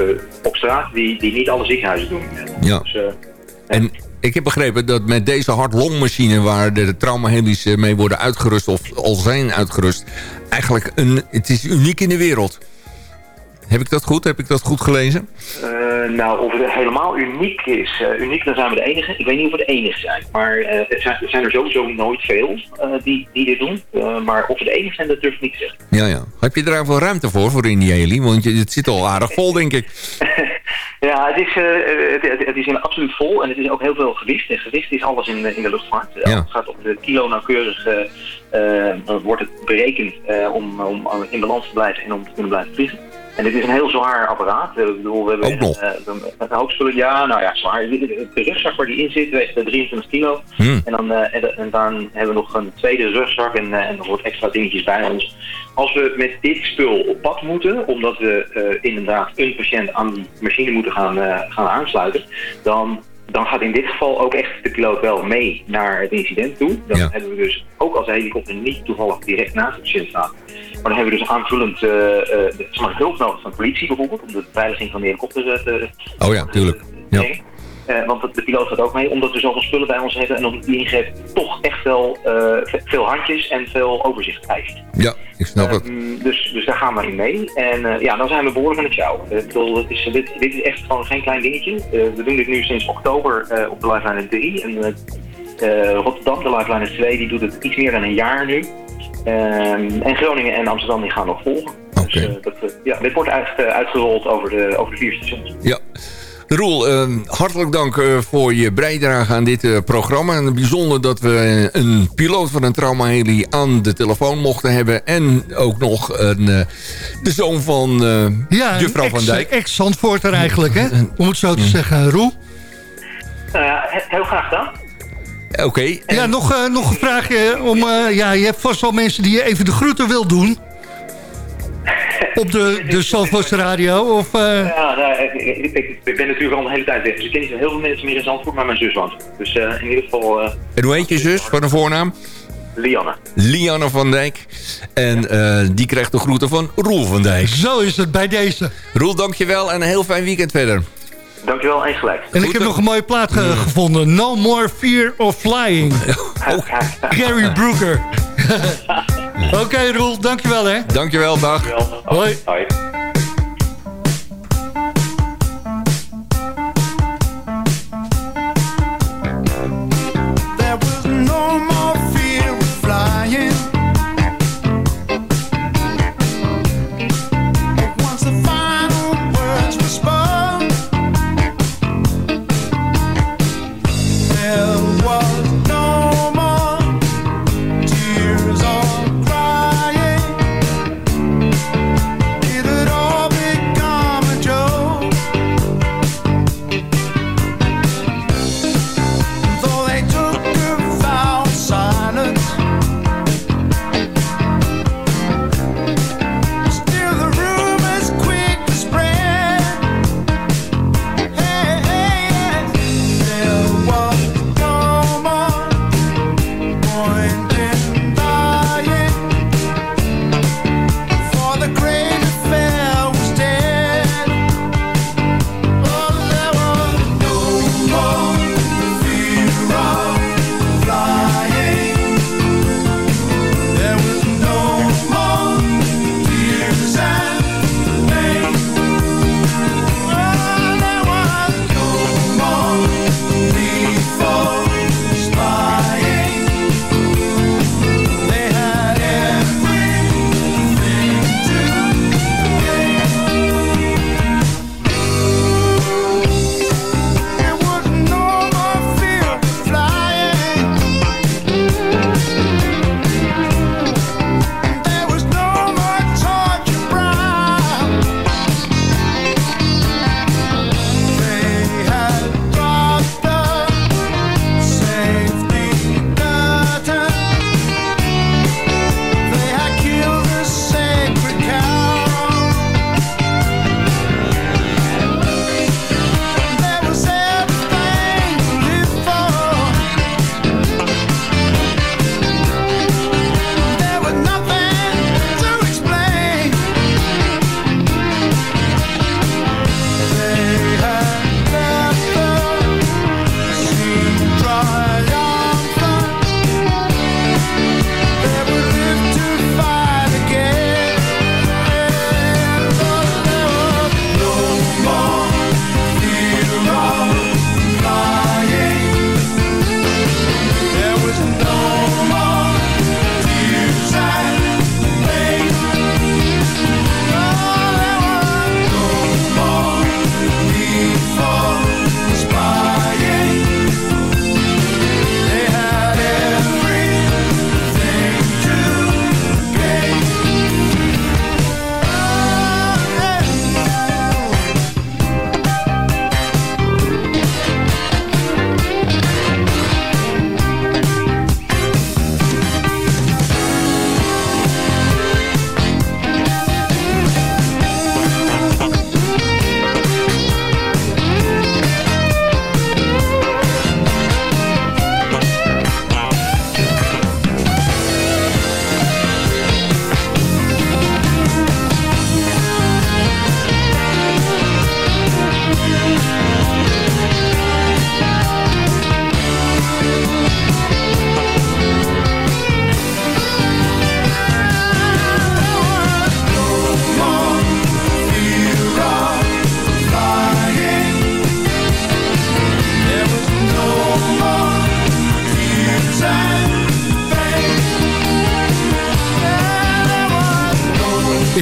op straat die, die niet alle ziekenhuizen doen. Ja. Dus, En ik heb begrepen dat met deze hart-longmachine... waar de traumaheli's eh, mee worden uitgerust of al zijn uitgerust... eigenlijk een, het is uniek in de wereld. Heb ik dat goed? Heb ik dat goed gelezen? Eh, nou, of het helemaal uniek is. eh, uniek, dan zijn we de enige. Ik weet niet of we de enige zijn. Maar eh, het zijn, er zijn er sowieso nooit veel die, die dit doen. Maar of we de enige zijn, dat durf ik niet te zeggen. Ja, ja. Heb je daar wel ruimte voor, voor in die heli? Want je, het zit al aardig vol, denk ik. Ja, het is, het, het- is in absoluut vol en het is ook heel veel gewicht. En gewicht is alles in, de- in de luchtvaart. Ja. Het gaat op de kilo nauwkeurig, wordt het berekend om, om in balans te blijven en om te kunnen blijven vliegen. En dit is een heel zwaar apparaat. Eh, Ik bedoel, we hebben Ook nog? eh, een, een. Ja, nou ja, zwaar. De rugzak waar die in zit weegt eh, 23 kilo. Hmm. En, dan, eh, en, da- en dan hebben we nog een tweede rugzak en, eh, en nog wat extra dingetjes bij ons. Als we met dit spul op pad moeten, omdat we eh, inderdaad een patiënt aan die machine moeten gaan, eh, gaan aansluiten, dan, dan gaat in dit geval ook echt de piloot wel mee naar het incident toe. Dan Ja. hebben we dus, ook als de helikopter niet toevallig direct naast de patiënt staat, maar dan hebben we dus aanvullend zeg maar, hulp nodig van de politie bijvoorbeeld, om de beveiliging van de helikopter eh, te, Oh ja, tuurlijk. Ja. Eh, want de piloot gaat ook mee, omdat we zoveel spullen bij ons hebben en omdat die ingreep toch echt wel eh, ve- veel handjes en veel overzicht eist. Ja, ik snap het. Ehm, dus, dus daar gaan we in mee. En eh, ja, dan zijn we behoorlijk aan het. Eh, ik bedoel, het is, dit, dit is echt gewoon geen klein dingetje. We doen dit nu sinds oktober op de Lifeline 3. En Rotterdam, de Lifeline 2, die doet het iets meer dan een jaar nu. Ehm, en Groningen en Amsterdam die gaan nog volgen. Oké. Dus, dat, ja, dit wordt echt uitgerold over de, over de vier stations. Ja. Roel, eh, hartelijk dank eh, voor je bijdrage aan dit eh, programma. En bijzonder dat we een piloot van een traumaheli aan de telefoon mochten hebben. En ook nog een, eh, de zoon van eh Ja, juffrouw van Dijk. Ex-Zandvoorter eigenlijk, hè? Om het zo te zeggen, Roel. Nou heel graag gedaan. Oké. Ja, nog, eh, nog een vraagje. Om, eh, ja, je hebt vast wel mensen die je even de groeten wil doen. Op de, de Zandvoortse radio. Of, eh, Ja, nou, ik, ik, ik- ik ben natuurlijk al een hele tijd weg. Dus ik ken niet zo heel veel mensen meer in Zandvoort, maar mijn zus woont. Dus eh, in ieder geval eh, En hoe heet je zus van de voornaam? Lianne. Lianne van Dijk. En eh, die krijgt de groeten van Roel van Dijk. zo is het bij deze. Roel, dankjewel en een heel fijn weekend verder. Dankjewel, eens gelijk. En ik heb nog een mooie plaat ge- gevonden. No More Fear of Flying. Gary Brooker. Oké, Roel, dankjewel hè. Dankjewel, dag. Dankjewel. Hoi. Hoi.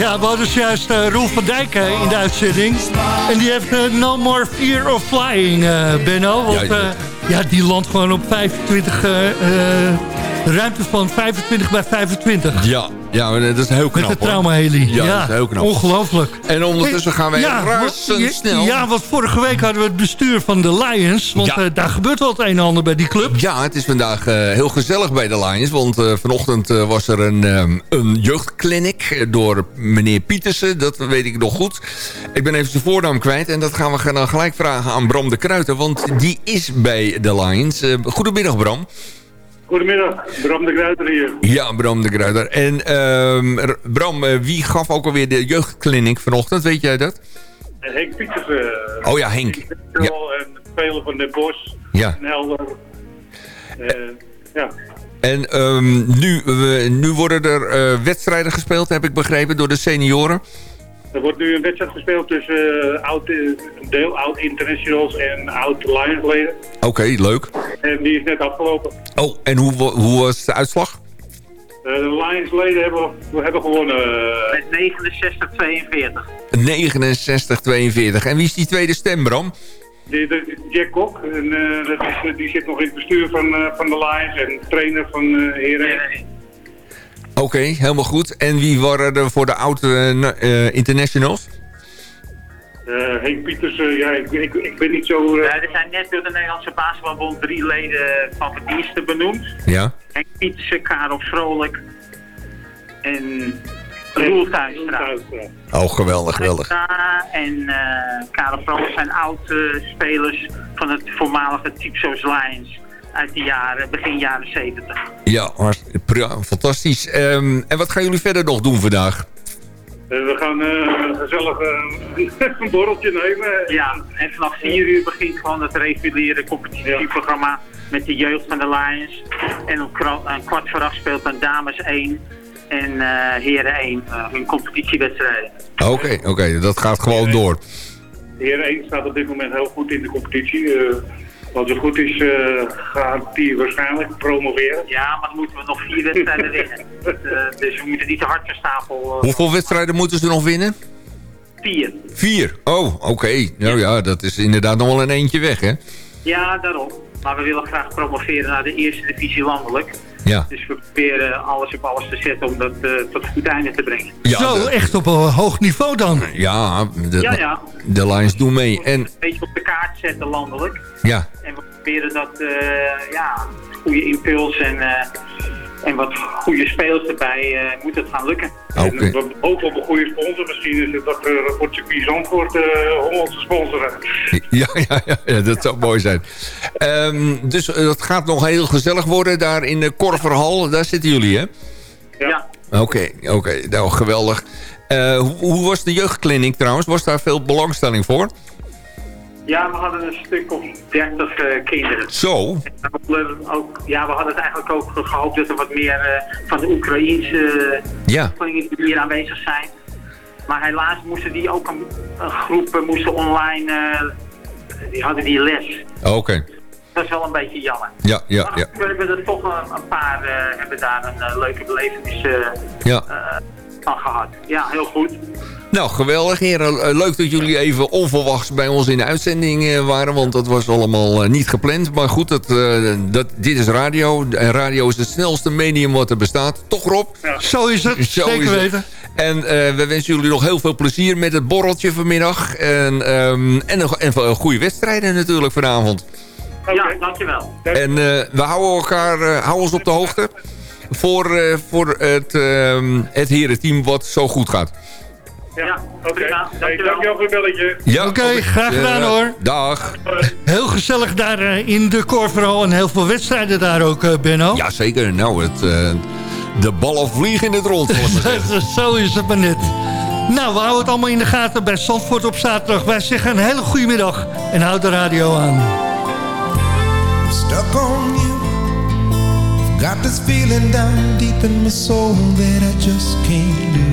Ja, we hadden juist uh, Roel van Dijk uh, in de uitzending. En die heeft uh, No More Fear of Flying, Benno. Want ja, ja, die landt gewoon op 25 ruimte van 25 bij 25. Ja, ja dat is heel knap. Met de trauma-heli. Ja, ja, dat is heel knap. Ongelooflijk. En ondertussen gaan we ja, razendsnel. Ja, want vorige week hadden we het bestuur van de Lions. Want ja. uh, daar gebeurt wel het een en ander bij die club. Ja, het is vandaag uh, heel gezellig bij de Lions. Want uh, vanochtend was er een, um, een jeugdkliniek door meneer Pietersen. Dat weet ik nog goed. Ik ben even zijn voornaam kwijt. En dat gaan we dan gelijk vragen aan Bram de Kruiter. Want die is bij de Lions. goedemiddag Bram. Goedemiddag, Bram de Kruiter hier. Ja, Bram de Kruiter. En uh, Bram, uh, wie gaf ook alweer de jeugdkliniek vanochtend, weet jij dat? Henk Pietersen. oh ja, Henk. Ja. En speler van de Bos. Ja. En Helder. Uh, ja. En um, nu, nu worden er wedstrijden gespeeld, heb ik begrepen, door de senioren. Er wordt nu een wedstrijd gespeeld tussen uh, oud, een deel oud-internationals en oud-Lions-leden. Oké, leuk. En die is net afgelopen. Oh, en hoe, hoe was de uitslag? Uh, de Lions-leden hebben, hebben gewonnen. Met 69-42. 69-42. En wie is die tweede stem, Bram? Die, Jack Kok, en, uh, dat is, die zit nog in het bestuur van, uh, van de Lions en trainer van uh, Heren. Oké, okay, helemaal goed. En wie waren er voor de oude uh, internationals? Uh, Henk Pieters, uh, ja, ik, ik, ik, ben niet zo... Uh... Ja, er zijn net door de Nederlandse basketbalbond drie leden van de diensten benoemd. Ja. Henk Pietersen, Karel Vrolijk en Roel Tuinstra. Oh, geweldig, geweldig. En Karel Vrolijk zijn oud-spelers van het voormalige Typsos Lions uit de jaren, begin jaren 70. Ja, fantastisch. Um, en wat gaan jullie verder nog doen vandaag? Uh, we gaan uh, gezellig uh, een borreltje nemen. Ja, en vanaf 4 uur begint gewoon het reguliere competitieprogramma ja. met de jeugd van de Lions. En om een kwart voor acht speelt dan dames 1 en heren 1 hun competitiewedstrijden. Oké, okay, oké, okay, dat gaat gewoon door. Heren 1 staat op dit moment heel goed in de competitie. Als het goed is, uh, gaat die waarschijnlijk promoveren. Ja, maar dan moeten we nog vier wedstrijden winnen. uh, dus we moeten niet te hard van stapel. Uh, Hoeveel wedstrijden moeten ze nog winnen? Vier. Vier? Oh, oké. Okay. Nou ja, dat is inderdaad nog wel een eentje weg, hè? Ja, daarom. Maar we willen graag promoveren naar de eerste divisie landelijk. Ja. Dus we proberen alles op alles te zetten om dat uh, tot goed einde te brengen. Ja, Zo, de... echt op een hoog niveau dan. Ja, de, ja, ja. de Lions doen mee. En... Een beetje op de kaart zetten landelijk. Ja. En we proberen dat, uh, ja, goede impuls en, uh, en wat goede spelers erbij, uh, moet het gaan lukken. Okay. En we hopen op een goede sponsor. Misschien is het dat we voor het circuit Zandvoort onze sponsoren. Ja, ja, ja, ja, dat zou mooi zijn. Um, dus het gaat nog heel gezellig worden daar in de Korverhal. Daar zitten jullie, hè? Ja. Oké, okay, oké. Okay. Nou, geweldig. Uh, hoe, hoe, was de jeugdkliniek trouwens? Was daar veel belangstelling voor? Ja, we hadden een stuk of 30 uh, kinderen. Zo? Ook, ja, we hadden het eigenlijk ook gehoopt dat er wat meer uh, van de Oekraïense ja. hier aanwezig zijn. Maar helaas moesten die ook een, een groep moesten online, die hadden die les. Oké. Okay. Dat is wel een beetje jammer. Ja, ja, ja. We hebben er toch een, een paar hebben daar een leuke belevenis ja. van gehad. Ja, heel goed. Nou, geweldig heren. Leuk dat jullie even onverwachts bij ons in de uitzending waren. Want dat was allemaal niet gepland. Maar goed, dat, dat, dit is radio. En radio is het snelste medium wat er bestaat. Toch Rob? Ja. Zo is het, Zo zeker is het. weten. En uh, we wensen jullie nog heel veel plezier met het borreltje vanmiddag. En, um, en, en, en goede wedstrijden natuurlijk vanavond. Okay. Ja, dankjewel. En uh, we houden elkaar uh, houden ons op de hoogte. Voor, voor het, het herenteam wat zo goed gaat. Ja, oké. Okay. Hey, dankjewel voor het belletje. Ja, oké, okay, graag gedaan uh, hoor. Dag. Heel gezellig daar uh, in de Corvero en heel veel wedstrijden daar ook, uh, Benno. Ja, zeker. Nou, het, de ballen vliegen in het rond. Zo is het maar net. Nou, we houden het allemaal in de gaten bij Zandvoort op zaterdag. Wij zeggen een hele goede middag en houd de radio aan. Stuck on you Got this feeling down deep in my soul that I just can't lose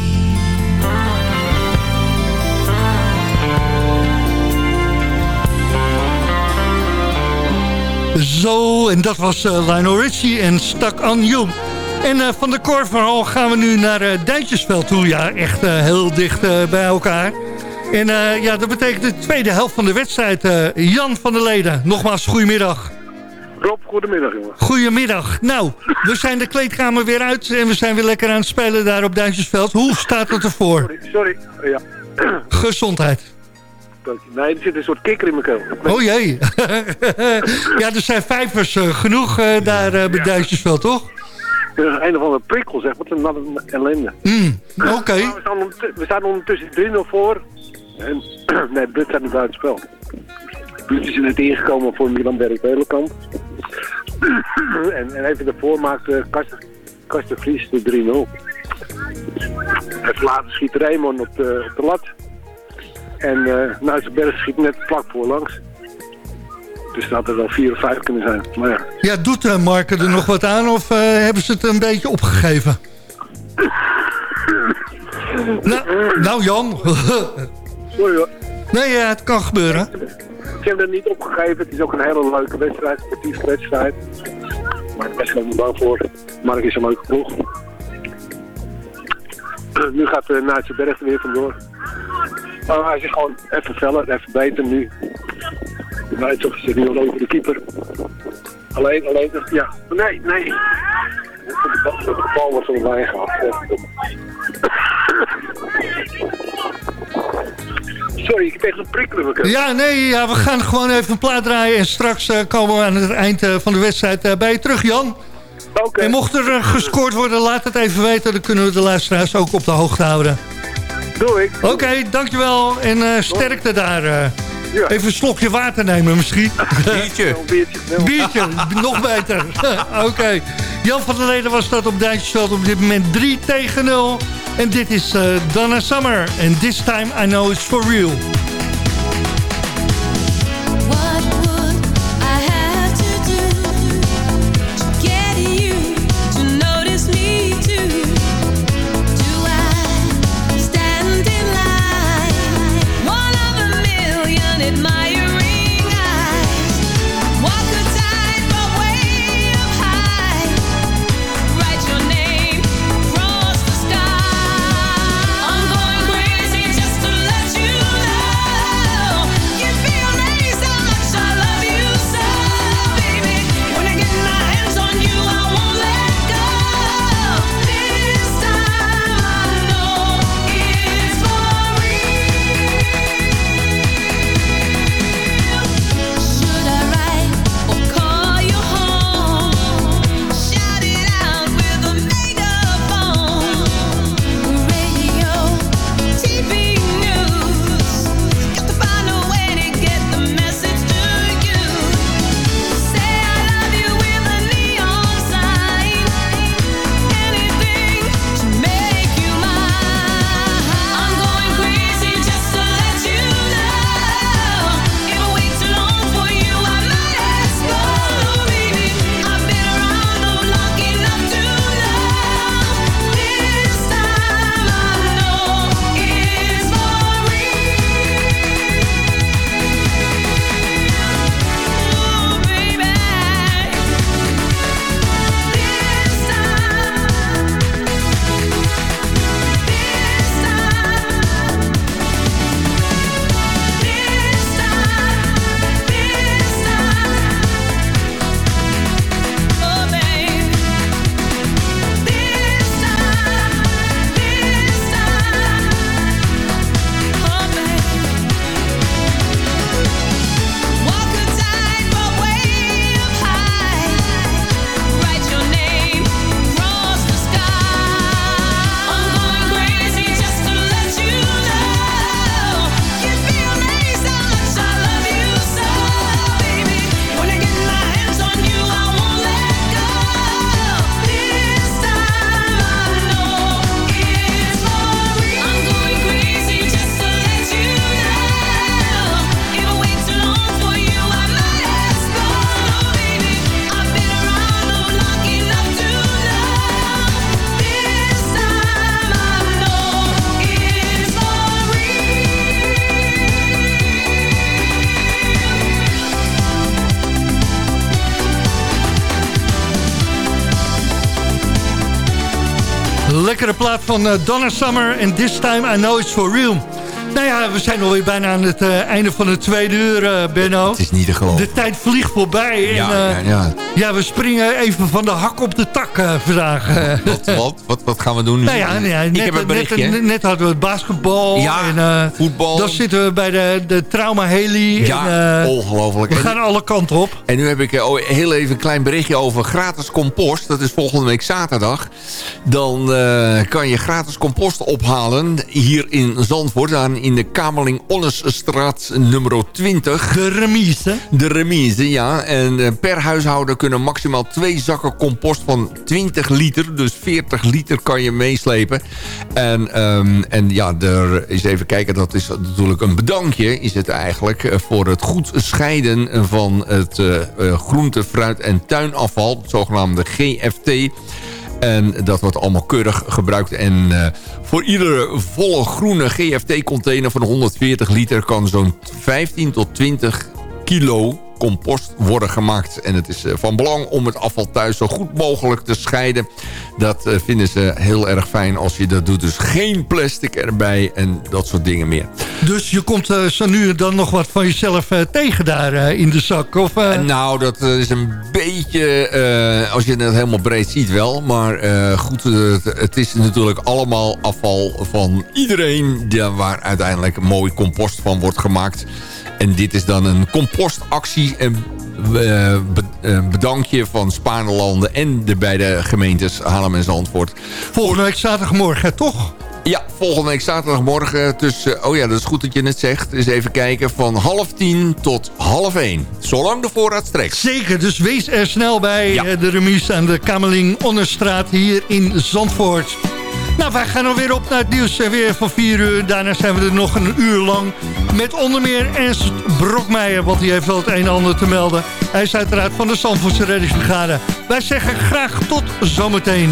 Zo, en dat was uh, Lionel Richie en Stuck on You. En eh, van de Korverhal gaan we nu naar uh, Duintjesveld toe. Ja, echt eh, heel dicht eh, bij elkaar. En eh, ja, dat betekent de tweede helft van de wedstrijd. Eh, Jan van der Leden, nogmaals, goedemiddag. Rob, goedemiddag jongen. Goedemiddag. Nou, we zijn de kleedkamer weer uit en we zijn weer lekker aan het spelen daar op Duintjesveld. Hoe staat het ervoor? Sorry, sorry. Ja. Gezondheid. Nee, er zit een soort kikker in mijn keel. Oh jee. ja, er zijn vijvers eh, genoeg eh, daar eh, bij Duintjesveld, toch? Er is een of andere prikkel, zeg. Wat een, ellende. Mm, Oké. Maar We, staan ondertu- we staan ondertussen 3-0 voor. En, nee, Brut staat niet buiten spel. Brut is net ingekomen voor Milan Berg Belenkamp. en, en even daarvoor maakte Karsten, Karsten Vries de 3-0. Even later schiet Raymond op de, op de lat. En uh, Nuitsenberg schiet net vlak voor langs. Dus dat er wel vier of vijf kunnen zijn. Maar ja, Ja, doet uh, Marken er nog wat aan of eh, hebben ze het een beetje opgegeven? nou, nou Jan. sorry hoor. nee, ja, het kan gebeuren. Ze hebben het niet opgegeven. Het is ook een hele leuke wedstrijd, sportieve wedstrijd. Maar ik ben er niet bang voor. Mark is een leuke ploeg. nu gaat de Naartse Berg er weer vandoor. Maar hij is gewoon even feller, even beter nu. De Naartse zit nu al over de keeper. Alleen, alleen, ja. Nee, nee. De bal, van de lijn gehaald. Sorry, ik echt een prikkel. Ja, nee, ja, we gaan gewoon even een plaat draaien en straks eh, komen we aan het eind eh, van de wedstrijd eh, bij je terug, Jan. En mocht er gescoord worden, laat het even weten. Dan kunnen we de luisteraars ook op de hoogte houden. Doe ik. Oké, dankjewel en eh, sterkte daar. eh. Ja. Even een slokje water nemen misschien. Biertje. Biertje, nog beter. Oké. Jan van der Leden was dat op Duintjesveld op dit moment 3 tegen 0. En dit is eh, Donna Summer. And this time I know it's for real. Plaat van uh, Donna Summer en This Time I Know It's For Real. Nou ja, we zijn alweer bijna aan het uh, einde van het tweede uur, uh, Benno. Het is niet te geloven. De tijd vliegt voorbij. En, ja, ja, ja. ja, we springen even van de hak op de tak vandaag. Wat, wat, wat, wat, gaan we doen nu? Nou ja, ja net, Ik heb een berichtje. Net, net, hadden we het basketbal. Ja, en, voetbal. Dan zitten we bij de, de trauma heli. Ja, en, ongelooflijk. We gaan alle kanten op. En nu heb ik oh, heel even een klein berichtje over gratis compost. Dat is volgende week zaterdag. Dan kan je gratis compost ophalen hier in Zandvoort. Aan in de Kamerling Onnesstraat nummer 20. De remise. De remise, ja. En per huishouden kunnen maximaal twee zakken compost van 20 liter. Dus 40 liter kan je meeslepen. En, um, en ja, er is even kijken. Dat is natuurlijk een bedankje, is het eigenlijk. Uh, voor het goed scheiden van het uh, groente, fruit en tuinafval. Het zogenaamde GFT. En dat wordt allemaal keurig gebruikt. En voor iedere volle groene GFT-container van 140 liter... kan zo'n 15 tot 20 kilo compost worden gemaakt. En het is van belang om het afval thuis zo goed mogelijk te scheiden. Dat uh, vinden ze heel erg fijn als je dat doet. Dus geen plastic erbij en dat soort dingen meer. Dus je komt uh, zo nu dan nog wat van jezelf uh, tegen daar in de zak? Of, nou, dat is een beetje... als je het helemaal breed ziet wel. Maar goed, het, het, is natuurlijk allemaal afval van iedereen... waar uiteindelijk mooi compost van wordt gemaakt... En dit is dan een compostactie. En bedankje van Spaarlanden en de beide gemeentes Haarlem en Zandvoort. Volgende week zaterdagmorgen, toch? Ja, volgende week zaterdagmorgen tussen... Oh ja, dat is goed dat je het zegt. Dus even kijken, van half tien tot half één. Zolang de voorraad strekt. Zeker, dus wees er snel bij. Ja. De remise aan de Kamerling Onnerstraat hier in Zandvoort. Nou, wij gaan alweer op naar het nieuws weer van 4 uur. Daarna zijn we er nog een uur lang met onder meer Ernst Brokmeijer... want die heeft wel het een en ander te melden. Hij is uiteraard van de Zandvoortse reddingsbrigade. Wij zeggen graag tot zometeen.